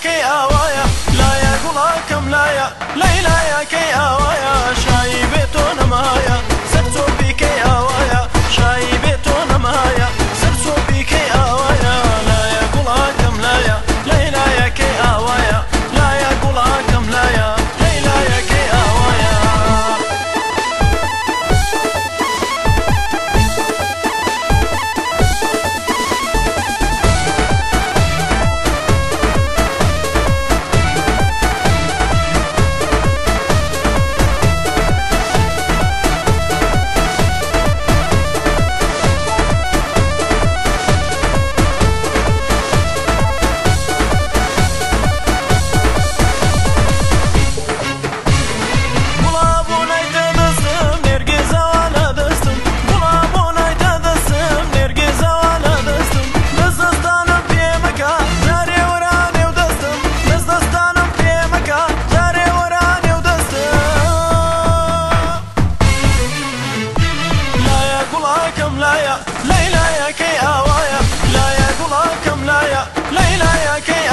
گوڵاکەم لایە لەیلایەکەی ئاوایە لایە گوڵاکەم لایە لەیلایەکەی ئاوایە شایی لا